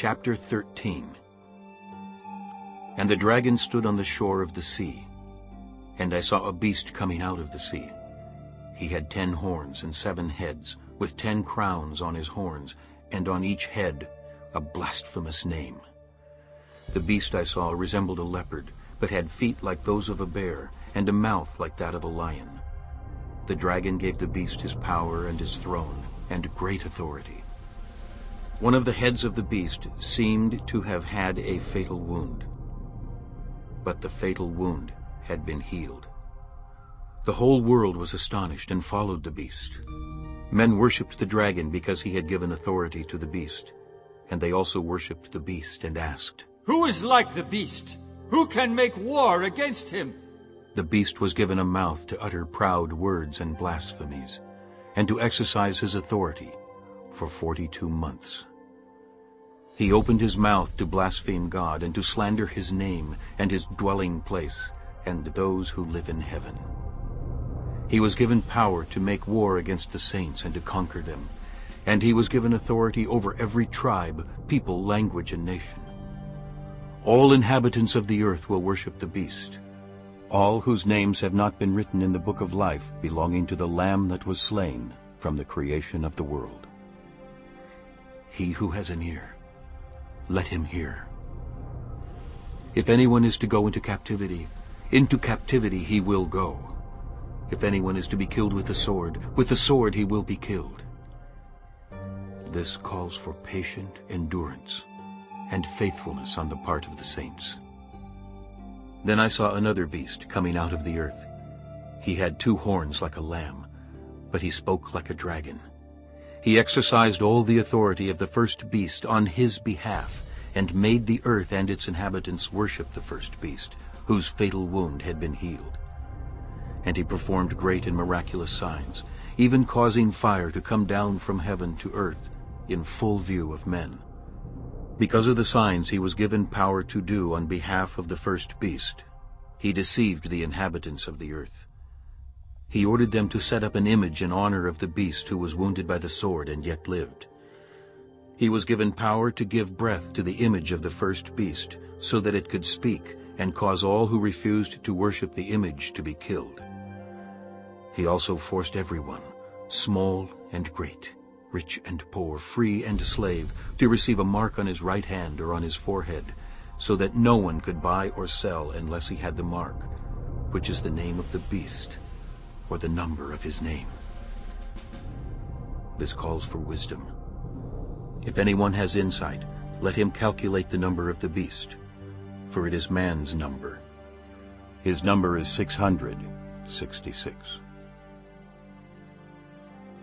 Chapter 13 And the dragon stood on the shore of the sea, and I saw a beast coming out of the sea. He had ten horns and seven heads, with ten crowns on his horns, and on each head a blasphemous name. The beast I saw resembled a leopard, but had feet like those of a bear, and a mouth like that of a lion. The dragon gave the beast his power and his throne, and great authority. One of the heads of the beast seemed to have had a fatal wound, but the fatal wound had been healed. The whole world was astonished and followed the beast. Men worshipped the dragon because he had given authority to the beast, and they also worshipped the beast and asked, Who is like the beast? Who can make war against him? The beast was given a mouth to utter proud words and blasphemies, and to exercise his authority for forty-two months. He opened his mouth to blaspheme God and to slander his name and his dwelling place and those who live in heaven. He was given power to make war against the saints and to conquer them, and he was given authority over every tribe, people, language, and nation. All inhabitants of the earth will worship the beast, all whose names have not been written in the book of life belonging to the Lamb that was slain from the creation of the world. He who has an ear, let him hear. If anyone is to go into captivity, into captivity he will go. If anyone is to be killed with the sword, with the sword he will be killed. This calls for patient endurance and faithfulness on the part of the saints. Then I saw another beast coming out of the earth. He had two horns like a lamb, but he spoke like a dragon. He exercised all the authority of the first beast on his behalf, and made the earth and its inhabitants worship the first beast, whose fatal wound had been healed. And he performed great and miraculous signs, even causing fire to come down from heaven to earth in full view of men. Because of the signs he was given power to do on behalf of the first beast, he deceived the inhabitants of the earth. He ordered them to set up an image in honor of the beast who was wounded by the sword and yet lived. He was given power to give breath to the image of the first beast, so that it could speak and cause all who refused to worship the image to be killed. He also forced everyone, small and great, rich and poor, free and slave, to receive a mark on his right hand or on his forehead, so that no one could buy or sell unless he had the mark, which is the name of the beast, or the number of his name. This calls for wisdom. If anyone has insight, let him calculate the number of the beast, for it is man's number. His number is 666.